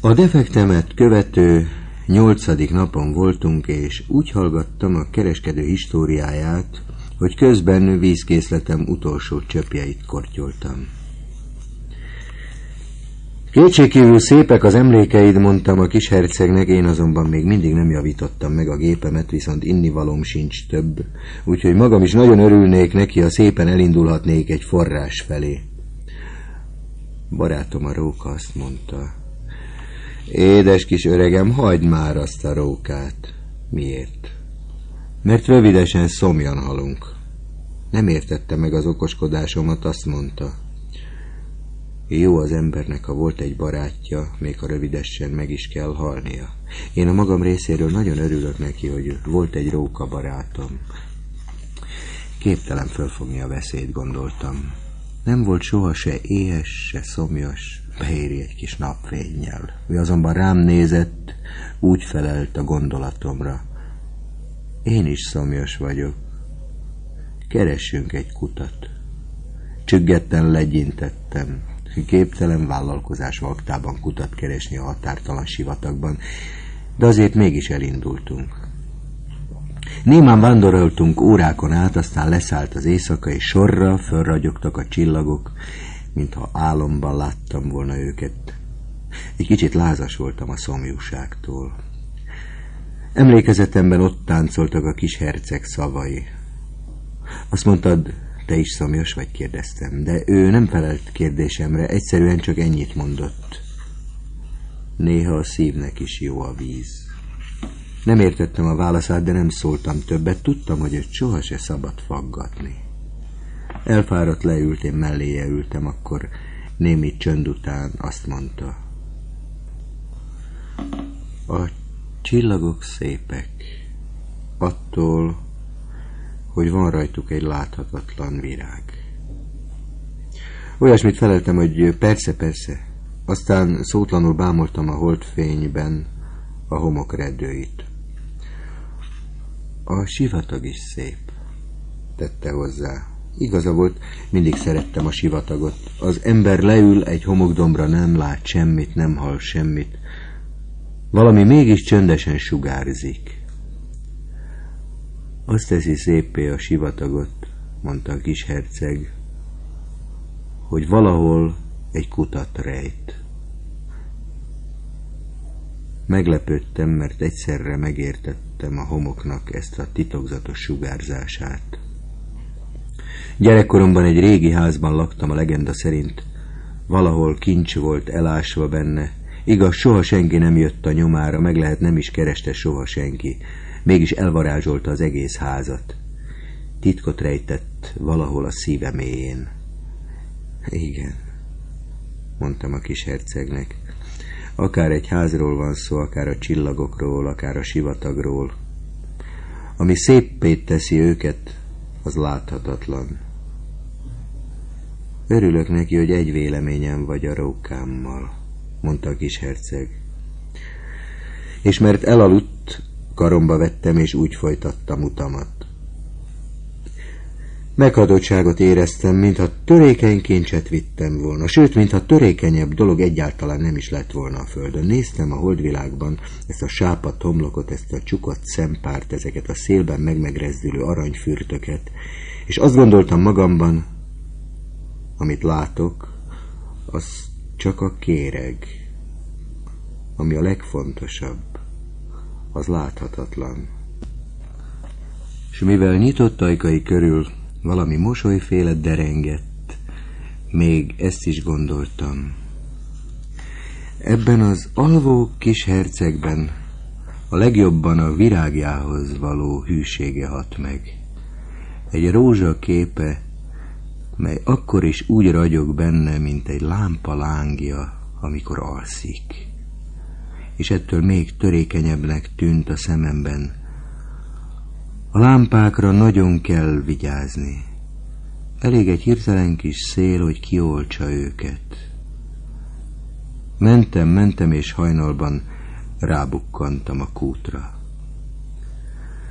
A defektemet követő nyolcadik napon voltunk, és úgy hallgattam a kereskedő históriáját, hogy közben vízkészletem utolsó csöpjeit kortyoltam. Kétségkívül szépek az emlékeid, mondtam a kis hercegnek, én azonban még mindig nem javítottam meg a gépemet, viszont innivalom sincs több, úgyhogy magam is nagyon örülnék neki, ha szépen elindulhatnék egy forrás felé. Barátom a róka azt mondta, Édes kis öregem, hagyd már azt a rókát. Miért? Mert rövidesen szomjan halunk. Nem értette meg az okoskodásomat, azt mondta. Jó az embernek, ha volt egy barátja, még ha rövidesen meg is kell halnia. Én a magam részéről nagyon örülök neki, hogy volt egy róka barátom. Képtelen fölfogni a veszélyt, gondoltam. Nem volt soha se éhes, se szomjas, beéri egy kis napfényjel. Ő azonban rám nézett, úgy felelt a gondolatomra. Én is szomjas vagyok. Keressünk egy kutat. Csüggetten legyintettem. Képtelen vállalkozás vaktában kutat keresni a határtalan sivatagban, de azért mégis elindultunk. Némán vándoroltunk órákon át, aztán leszállt az éjszaka, és sorra fölragyogtak a csillagok, mintha álomban láttam volna őket. Egy kicsit lázas voltam a szomjúságtól. Emlékezetemben ott táncoltak a kis herceg szavai. Azt mondtad, te is szomjas vagy, kérdeztem, de ő nem felelt kérdésemre, egyszerűen csak ennyit mondott. Néha a szívnek is jó a víz. Nem értettem a válaszát, de nem szóltam többet, tudtam, hogy őt soha se szabad faggatni. Elfáradt leült, én melléje ültem, akkor némi csönd után azt mondta. A csillagok szépek, attól, hogy van rajtuk egy láthatatlan virág. Olyasmit feleltem, hogy persze, persze. Aztán szótlanul bámoltam a holdfényben a homok redőit. A sivatag is szép, tette hozzá. Igaza volt, mindig szerettem a sivatagot. Az ember leül egy homokdombra, nem lát semmit, nem hall semmit. Valami mégis csöndesen sugárzik. Azt teszi szépé a sivatagot, mondta a kis herceg, hogy valahol egy kutat rejt. Meglepődtem, mert egyszerre megértettem a homoknak ezt a titokzatos sugárzását. Gyerekkoromban egy régi házban laktam a legenda szerint. Valahol kincs volt elásva benne. Igaz, soha senki nem jött a nyomára, meg lehet nem is kereste soha senki. Mégis elvarázsolta az egész házat. Titkot rejtett valahol a szíve mélyén. Igen, mondtam a kis hercegnek. Akár egy házról van szó, akár a csillagokról, akár a sivatagról. Ami széppét teszi őket, az láthatatlan. Örülök neki, hogy egy véleményem vagy a rókámmal, mondta a kis herceg. És mert elaludt, karomba vettem, és úgy folytattam utamat. Meghadottságot éreztem, mintha törékeny kincset vittem volna, sőt, mintha törékenyebb dolog egyáltalán nem is lett volna a földön. Néztem a holdvilágban ezt a sápat homlokot, ezt a csukott szempárt, ezeket a szélben megmegrezdülő aranyfürtöket, és azt gondoltam magamban, amit látok, az csak a kéreg, ami a legfontosabb, az láthatatlan. És mivel nyitott ajkai körül valami mosolyféle derengett, még ezt is gondoltam. Ebben az alvó kis hercegben a legjobban a virágjához való hűsége hat meg. Egy rózsa képe mely akkor is úgy ragyog benne, mint egy lámpa lángja, amikor alszik. És ettől még törékenyebbnek tűnt a szememben. A lámpákra nagyon kell vigyázni. Elég egy hirtelen kis szél, hogy kioltsa őket. Mentem, mentem, és hajnalban rábukkantam a kútra.